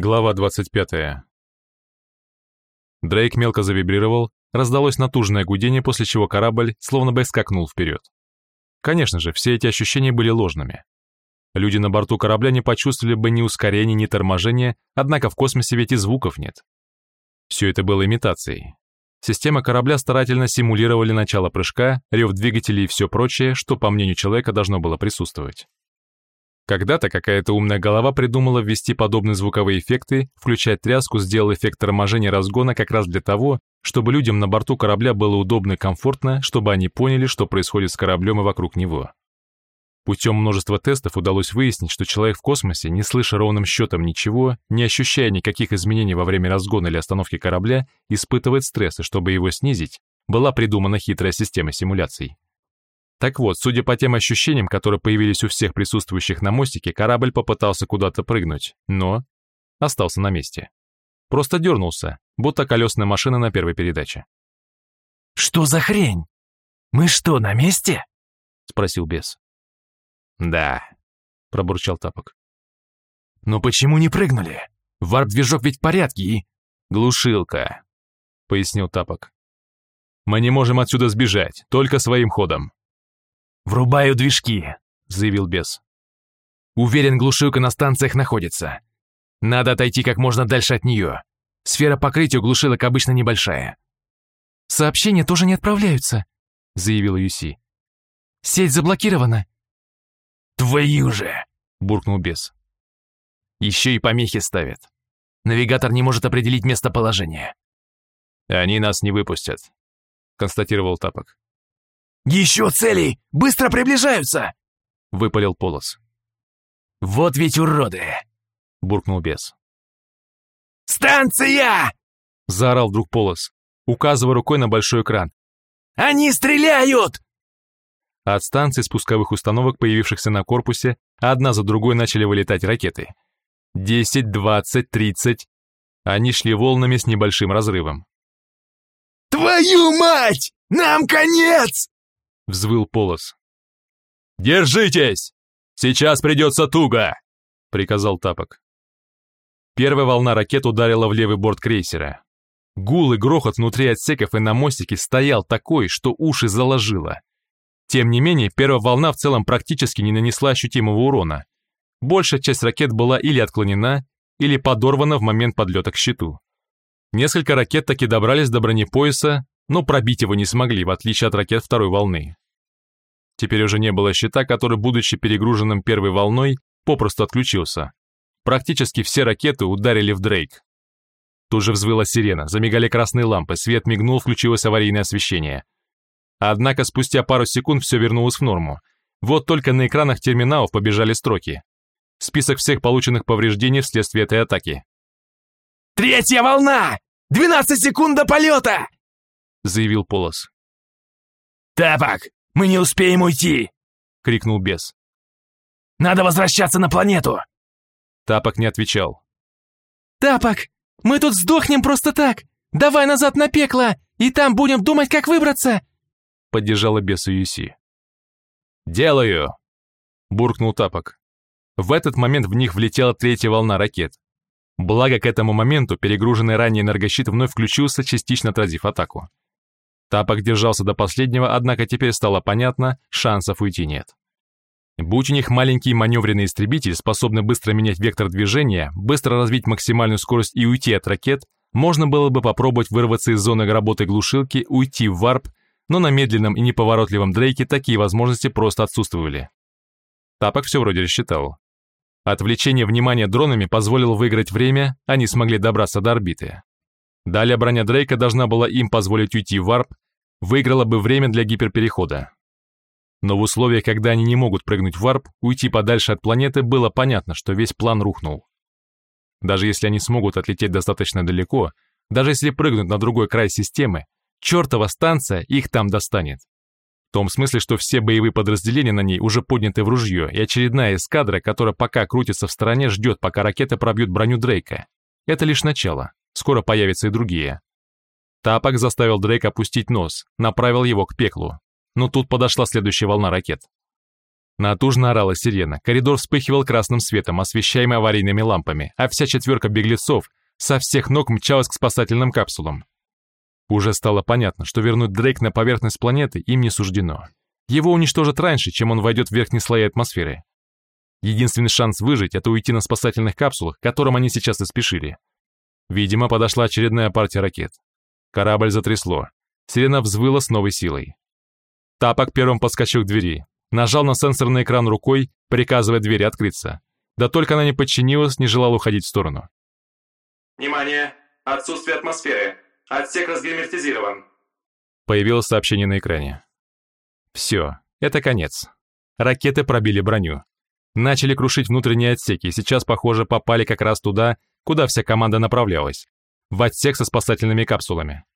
Глава 25. Дрейк мелко завибрировал, раздалось натужное гудение, после чего корабль словно бы скакнул вперед. Конечно же, все эти ощущения были ложными. Люди на борту корабля не почувствовали бы ни ускорения, ни торможения, однако в космосе ведь и звуков нет. Все это было имитацией. Система корабля старательно симулировали начало прыжка, рев двигателей и все прочее, что, по мнению человека, должно было присутствовать. Когда-то какая-то умная голова придумала ввести подобные звуковые эффекты, включать тряску, сделал эффект торможения разгона как раз для того, чтобы людям на борту корабля было удобно и комфортно, чтобы они поняли, что происходит с кораблем и вокруг него. Путем множества тестов удалось выяснить, что человек в космосе, не слыша ровным счетом ничего, не ощущая никаких изменений во время разгона или остановки корабля, испытывает стресс, и чтобы его снизить, была придумана хитрая система симуляций. Так вот, судя по тем ощущениям, которые появились у всех присутствующих на мостике, корабль попытался куда-то прыгнуть, но остался на месте. Просто дернулся, будто колесная машина на первой передаче. «Что за хрень? Мы что, на месте?» — спросил бес. «Да», — пробурчал Тапок. «Но почему не прыгнули? Варп-движок ведь в порядке и...» «Глушилка», — пояснил Тапок. «Мы не можем отсюда сбежать, только своим ходом». «Врубаю движки», — заявил бес. «Уверен, глушилка на станциях находится. Надо отойти как можно дальше от нее. Сфера покрытия у глушилок обычно небольшая». «Сообщения тоже не отправляются», — заявила Юси. «Сеть заблокирована». «Твою же!» — буркнул бес. «Еще и помехи ставят. Навигатор не может определить местоположение». «Они нас не выпустят», — констатировал Тапок. «Еще цели! Быстро приближаются!» — выпалил Полос. «Вот ведь уроды!» — буркнул бес. «Станция!» — заорал вдруг Полос, указывая рукой на большой экран. «Они стреляют!» От станций спусковых установок, появившихся на корпусе, одна за другой начали вылетать ракеты. Десять, двадцать, тридцать. Они шли волнами с небольшим разрывом. «Твою мать! Нам конец!» Взвыл Полос. «Держитесь! Сейчас придется туго!» — приказал Тапок. Первая волна ракет ударила в левый борт крейсера. Гул и грохот внутри отсеков и на мостике стоял такой, что уши заложило. Тем не менее, первая волна в целом практически не нанесла ощутимого урона. Большая часть ракет была или отклонена, или подорвана в момент подлета к щиту. Несколько ракет таки добрались до бронепояса, но пробить его не смогли, в отличие от ракет второй волны. Теперь уже не было щита, который, будучи перегруженным первой волной, попросту отключился. Практически все ракеты ударили в Дрейк. Тут же взвыла сирена, замигали красные лампы, свет мигнул, включилось аварийное освещение. Однако спустя пару секунд все вернулось в норму. Вот только на экранах терминалов побежали строки. Список всех полученных повреждений вследствие этой атаки. «Третья волна! 12 секунд до полета!» Заявил Полос. «Тапок, мы не успеем уйти!» — крикнул бес. «Надо возвращаться на планету!» Тапок не отвечал. «Тапок, мы тут сдохнем просто так! Давай назад на пекло, и там будем думать, как выбраться!» Поддержала беса Юси. «Делаю!» — буркнул Тапок. В этот момент в них влетела третья волна ракет. Благо, к этому моменту перегруженный ранее энергощит вновь включился, частично отразив атаку. Тапок держался до последнего, однако теперь стало понятно, шансов уйти нет. Будь у них маленький маневренный истребитель, способный быстро менять вектор движения, быстро развить максимальную скорость и уйти от ракет, можно было бы попробовать вырваться из зоны работы глушилки, уйти в варп, но на медленном и неповоротливом дрейке такие возможности просто отсутствовали. Тапок все вроде рассчитал. Отвлечение внимания дронами позволило выиграть время, они смогли добраться до орбиты. Далее броня Дрейка должна была им позволить уйти в варп, выиграла бы время для гиперперехода. Но в условиях, когда они не могут прыгнуть в варп, уйти подальше от планеты, было понятно, что весь план рухнул. Даже если они смогут отлететь достаточно далеко, даже если прыгнуть на другой край системы, чертова станция их там достанет. В том смысле, что все боевые подразделения на ней уже подняты в ружье, и очередная эскадра, которая пока крутится в стороне, ждет, пока ракеты пробьют броню Дрейка. Это лишь начало. Скоро появятся и другие. Тапок заставил Дрейк опустить нос, направил его к пеклу. Но тут подошла следующая волна ракет. Натужно орала сирена, коридор вспыхивал красным светом, освещаемый аварийными лампами, а вся четверка беглецов со всех ног мчалась к спасательным капсулам. Уже стало понятно, что вернуть Дрейк на поверхность планеты им не суждено. Его уничтожат раньше, чем он войдет в верхние слои атмосферы. Единственный шанс выжить – это уйти на спасательных капсулах, которым они сейчас и спешили. Видимо, подошла очередная партия ракет. Корабль затрясло. Сирена взвыла с новой силой. Тапок первым подскочил к двери, нажал на сенсорный экран рукой, приказывая двери открыться. Да только она не подчинилась, не желала уходить в сторону. «Внимание! Отсутствие атмосферы! Отсек разгерметизирован!» Появилось сообщение на экране. Все, это конец. Ракеты пробили броню. Начали крушить внутренние отсеки, сейчас, похоже, попали как раз туда, куда вся команда направлялась. В отсек со спасательными капсулами.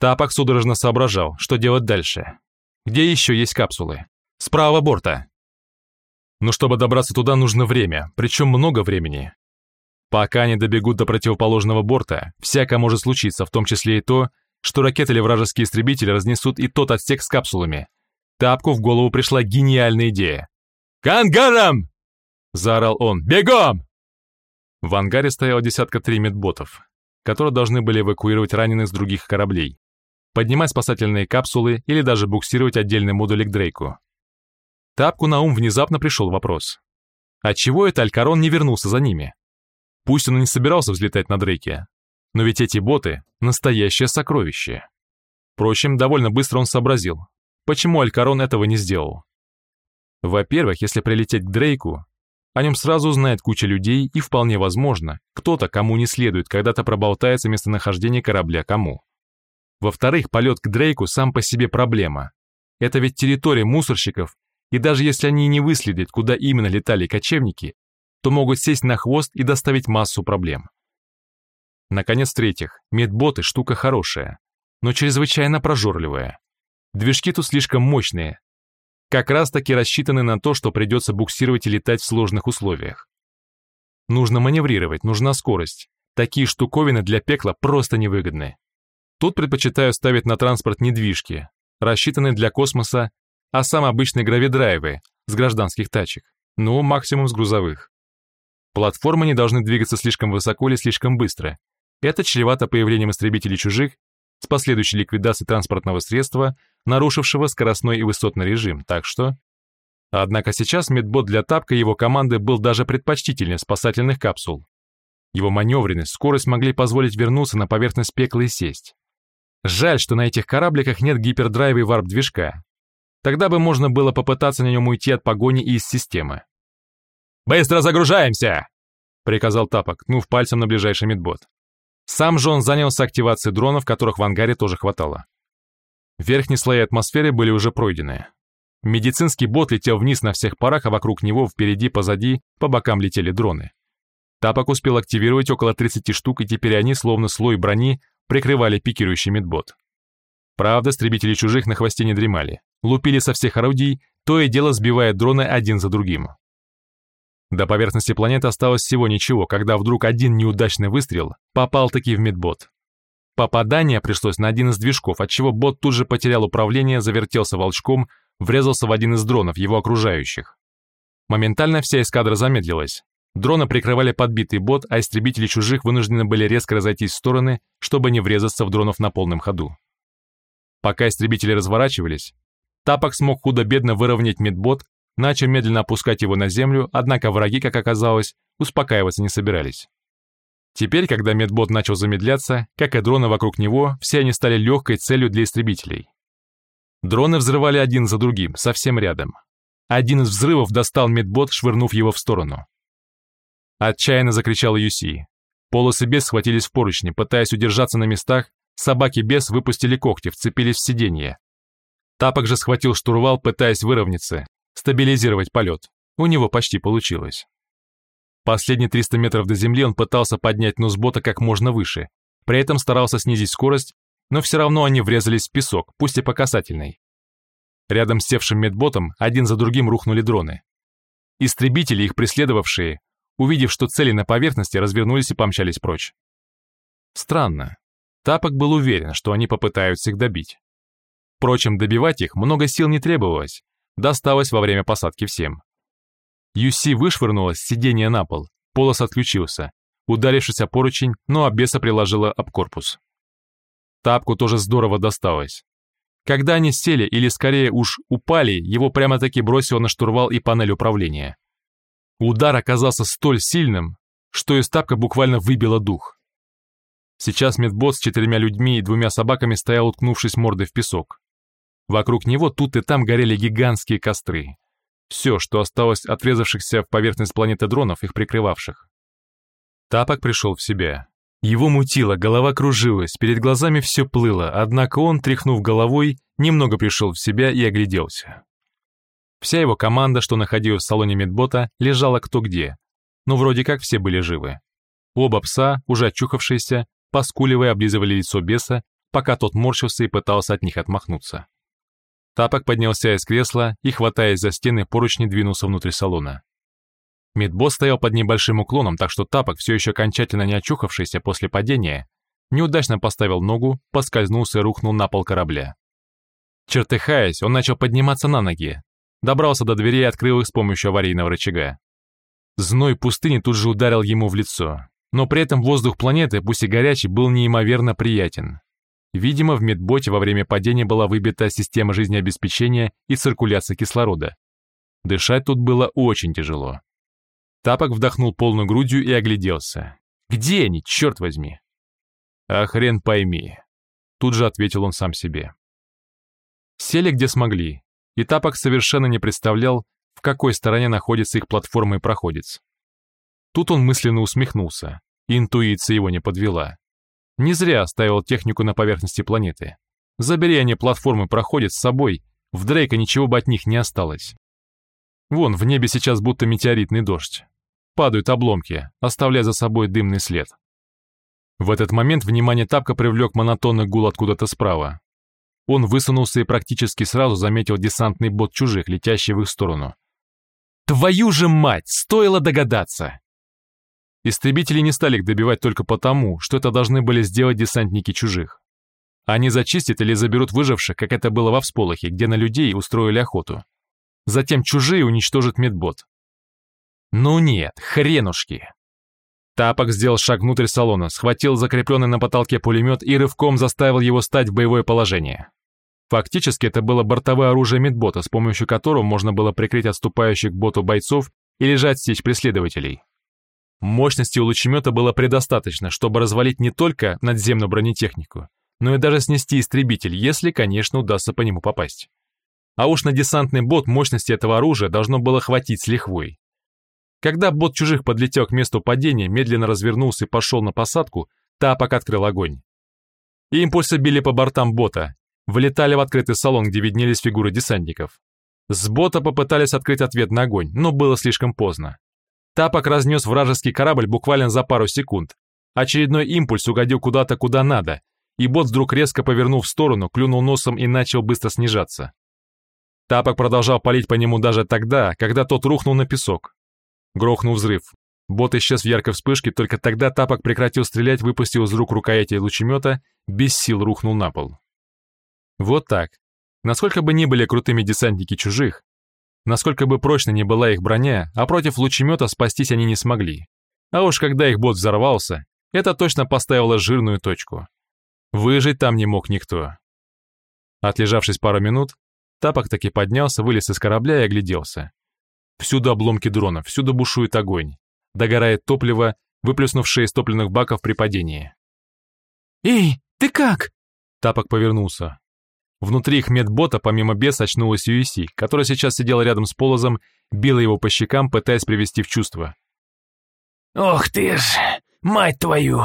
Тапок судорожно соображал, что делать дальше. Где еще есть капсулы? С правого борта. Но чтобы добраться туда, нужно время, причем много времени. Пока они добегут до противоположного борта, всякое может случиться, в том числе и то, что ракеты или вражеские истребители разнесут и тот отсек с капсулами. Тапку в голову пришла гениальная идея. «К ангарам!» – заорал он. «Бегом!» В ангаре стояло десятка три медботов, которые должны были эвакуировать раненых с других кораблей, поднимать спасательные капсулы или даже буксировать отдельный модуль к Дрейку. Тапку на ум внезапно пришел вопрос. Отчего это Алькарон не вернулся за ними? Пусть он и не собирался взлетать на Дрейке, но ведь эти боты — настоящее сокровище. Впрочем, довольно быстро он сообразил, почему Алькарон этого не сделал. Во-первых, если прилететь к Дрейку, о нем сразу узнает куча людей и вполне возможно, кто-то, кому не следует, когда-то проболтается местонахождение корабля кому. Во-вторых, полет к Дрейку сам по себе проблема. Это ведь территория мусорщиков, и даже если они не выследят, куда именно летали кочевники, то могут сесть на хвост и доставить массу проблем. Наконец, в-третьих, медботы – штука хорошая, но чрезвычайно прожорливая. Движки тут слишком мощные, как раз таки рассчитаны на то, что придется буксировать и летать в сложных условиях. Нужно маневрировать, нужна скорость. Такие штуковины для пекла просто невыгодны. Тут предпочитаю ставить на транспорт недвижки, рассчитанные для космоса, а сам обычные гравидрайвы с гражданских тачек, ну, максимум с грузовых. Платформы не должны двигаться слишком высоко или слишком быстро. Это чревато появлением истребителей чужих с последующей ликвидацией транспортного средства, нарушившего скоростной и высотный режим, так что... Однако сейчас медбот для тапка его команды был даже предпочтительнее спасательных капсул. Его маневренность, скорость могли позволить вернуться на поверхность пекла и сесть. Жаль, что на этих корабликах нет гипердрайва и варп-движка. Тогда бы можно было попытаться на нем уйти от погони и из системы. «Быстро загружаемся!» — приказал Тапок, ткнув пальцем на ближайший медбот. Сам же он занялся активацией дронов, которых в ангаре тоже хватало. Верхние слои атмосферы были уже пройдены. Медицинский бот летел вниз на всех парах, а вокруг него, впереди, позади, по бокам летели дроны. Тапок успел активировать около 30 штук, и теперь они, словно слой брони, прикрывали пикирующий медбот. Правда, истребители чужих на хвосте не дремали, лупили со всех орудий, то и дело сбивая дроны один за другим. До поверхности планеты осталось всего ничего, когда вдруг один неудачный выстрел попал таки в медбот. Попадание пришлось на один из движков, отчего бот тут же потерял управление, завертелся волчком, врезался в один из дронов, его окружающих. Моментально вся эскадра замедлилась, Дроны прикрывали подбитый бот, а истребители чужих вынуждены были резко разойтись в стороны, чтобы не врезаться в дронов на полном ходу. Пока истребители разворачивались, Тапок смог худо-бедно выровнять медбот, начал медленно опускать его на землю, однако враги, как оказалось, успокаиваться не собирались. Теперь, когда медбот начал замедляться, как и дроны вокруг него, все они стали легкой целью для истребителей. Дроны взрывали один за другим, совсем рядом. Один из взрывов достал медбот, швырнув его в сторону. Отчаянно закричал Юси. Полосы бес схватились в поручни, пытаясь удержаться на местах, собаки бес выпустили когти, вцепились в сиденье. Тапок же схватил штурвал, пытаясь выровняться, стабилизировать полет. У него почти получилось. Последние 300 метров до земли он пытался поднять нос бота как можно выше, при этом старался снизить скорость, но все равно они врезались в песок, пусть и по касательной. Рядом с севшим медботом один за другим рухнули дроны. Истребители, их преследовавшие, увидев, что цели на поверхности, развернулись и помчались прочь. Странно. Тапок был уверен, что они попытаются их добить. Впрочем, добивать их много сил не требовалось. Досталось во время посадки всем. Юси вышвырнулась с сиденья на пол, полос отключился, ударившись о поручень, но обеса приложила об корпус. Тапку тоже здорово досталось. Когда они сели или скорее уж упали, его прямо-таки бросило на штурвал и панель управления. Удар оказался столь сильным, что из тапка буквально выбило дух. Сейчас медбот с четырьмя людьми и двумя собаками стоял, уткнувшись мордой в песок. Вокруг него тут и там горели гигантские костры. Все, что осталось отрезавшихся в поверхность планеты дронов, их прикрывавших. Тапок пришел в себя. Его мутило, голова кружилась, перед глазами все плыло, однако он, тряхнув головой, немного пришел в себя и огляделся. Вся его команда, что находилась в салоне медбота, лежала кто где, но вроде как все были живы. Оба пса, уже очухавшиеся, поскуливая, облизывали лицо беса, пока тот морщился и пытался от них отмахнуться. Тапок поднялся из кресла и, хватаясь за стены, поручни двинулся внутрь салона. Медбосс стоял под небольшим уклоном, так что Тапок, все еще окончательно не очухавшийся после падения, неудачно поставил ногу, поскользнулся и рухнул на пол корабля. Чертыхаясь, он начал подниматься на ноги, добрался до дверей и открыл их с помощью аварийного рычага. Зной пустыни тут же ударил ему в лицо, но при этом воздух планеты, пусть и горячий, был неимоверно приятен. Видимо, в медботе во время падения была выбита система жизнеобеспечения и циркуляция кислорода. Дышать тут было очень тяжело. Тапок вдохнул полной грудью и огляделся. «Где они, черт возьми?» «А хрен пойми», — тут же ответил он сам себе. Сели где смогли, и Тапок совершенно не представлял, в какой стороне находится их платформа и проходец. Тут он мысленно усмехнулся, интуиция его не подвела. Не зря оставил технику на поверхности планеты. Забери они платформы проходят с собой, в Дрейка ничего бы от них не осталось. Вон, в небе сейчас будто метеоритный дождь. Падают обломки, оставляя за собой дымный след. В этот момент внимание Тапка привлек монотонный гул откуда-то справа. Он высунулся и практически сразу заметил десантный бот чужих, летящий в их сторону. «Твою же мать! Стоило догадаться!» Истребители не стали их добивать только потому, что это должны были сделать десантники чужих. Они зачистят или заберут выживших, как это было во всполохе, где на людей устроили охоту. Затем чужие уничтожат медбот. Ну нет, хренушки. Тапок сделал шаг внутрь салона, схватил закрепленный на потолке пулемет и рывком заставил его стать в боевое положение. Фактически это было бортовое оружие медбота, с помощью которого можно было прикрыть отступающих к боту бойцов или же отсечь преследователей. Мощности у лучемета было предостаточно, чтобы развалить не только надземную бронетехнику, но и даже снести истребитель, если, конечно, удастся по нему попасть. А уж на десантный бот мощности этого оружия должно было хватить с лихвой. Когда бот чужих подлетел к месту падения, медленно развернулся и пошел на посадку, Тапок открыл огонь. Импульсы били по бортам бота, вылетали в открытый салон, где виднелись фигуры десантников. С бота попытались открыть ответ на огонь, но было слишком поздно. Тапок разнес вражеский корабль буквально за пару секунд. Очередной импульс угодил куда-то, куда надо, и бот вдруг резко повернул в сторону, клюнул носом и начал быстро снижаться. Тапок продолжал палить по нему даже тогда, когда тот рухнул на песок. Грохнул взрыв. Бот исчез в яркой вспышке, только тогда Тапок прекратил стрелять, выпустил из рук рукояти лучемета, без сил рухнул на пол. Вот так. Насколько бы ни были крутыми десантники чужих, Насколько бы прочно не была их броня, а против лучемета спастись они не смогли. А уж когда их бот взорвался, это точно поставило жирную точку. Выжить там не мог никто. Отлежавшись пару минут, Тапок таки поднялся, вылез из корабля и огляделся. Всюду обломки дронов, всюду бушует огонь. Догорает топливо, выплеснувшее из топливных баков при падении. «Эй, ты как?» Тапок повернулся. Внутри их медбота, помимо беса, очнулась Юиси, которая сейчас сидела рядом с Полозом, била его по щекам, пытаясь привести в чувство. «Ох ты ж, мать твою!»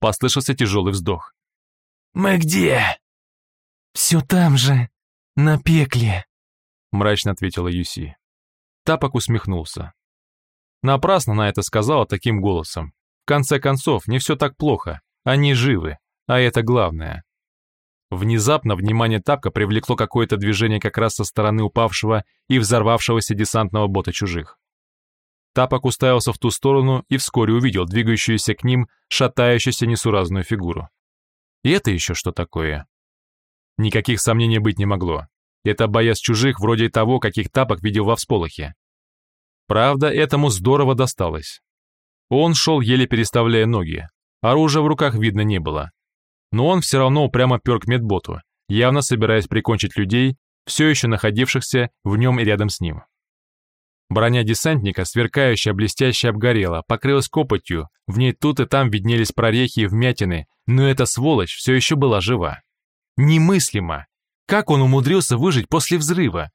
Послышался тяжелый вздох. «Мы где?» «Все там же, на пекле», — мрачно ответила Юси. Тапок усмехнулся. Напрасно на это сказала таким голосом. В конце концов, не все так плохо, они живы, а это главное. Внезапно внимание Тапка привлекло какое-то движение как раз со стороны упавшего и взорвавшегося десантного бота чужих. Тапок уставился в ту сторону и вскоре увидел двигающуюся к ним шатающуюся несуразную фигуру. И это еще что такое? Никаких сомнений быть не могло. Это боясь чужих, вроде того, каких тапок видел во всполохе. Правда, этому здорово досталось. Он шел, еле переставляя ноги. Оружия в руках видно не было. Но он все равно упрямо пер к медботу, явно собираясь прикончить людей, все еще находившихся в нем и рядом с ним. Броня десантника, сверкающая, блестящая, обгорела, покрылась копотью, в ней тут и там виднелись прорехи и вмятины, но эта сволочь все еще была жива. Немыслимо! Как он умудрился выжить после взрыва?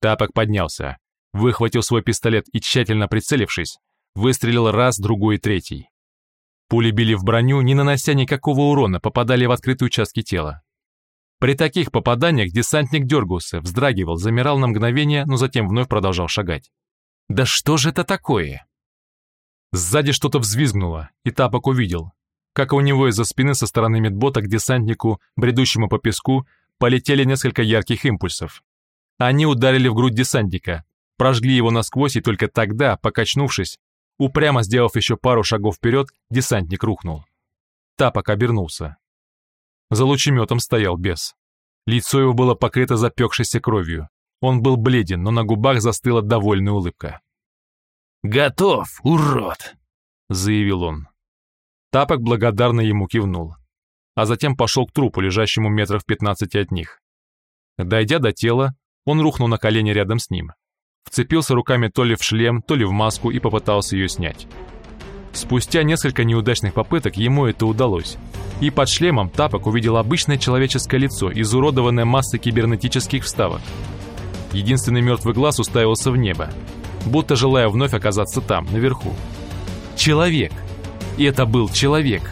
Тапок поднялся, выхватил свой пистолет и, тщательно прицелившись, выстрелил раз, другой, третий. Пули били в броню, не нанося никакого урона, попадали в открытые участки тела. При таких попаданиях десантник дергался, вздрагивал, замирал на мгновение, но затем вновь продолжал шагать. «Да что же это такое?» Сзади что-то взвизгнуло, и Тапок увидел, как у него из-за спины со стороны медбота к десантнику, бредущему по песку, полетели несколько ярких импульсов. Они ударили в грудь десантника, прожгли его насквозь, и только тогда, покачнувшись, упрямо сделав еще пару шагов вперед, десантник рухнул. Тапок обернулся. За лучеметом стоял бес. Лицо его было покрыто запекшейся кровью. Он был бледен, но на губах застыла довольная улыбка. «Готов, урод!» — заявил он. Тапок благодарно ему кивнул, а затем пошел к трупу, лежащему метров в пятнадцати от них. Дойдя до тела, он рухнул на колени рядом с ним. Вцепился руками то ли в шлем, то ли в маску и попытался ее снять. Спустя несколько неудачных попыток ему это удалось, и под шлемом Тапок увидел обычное человеческое лицо, изуродованное массой кибернетических вставок. Единственный мертвый глаз уставился в небо, будто желая вновь оказаться там, наверху. Человек! И это был человек!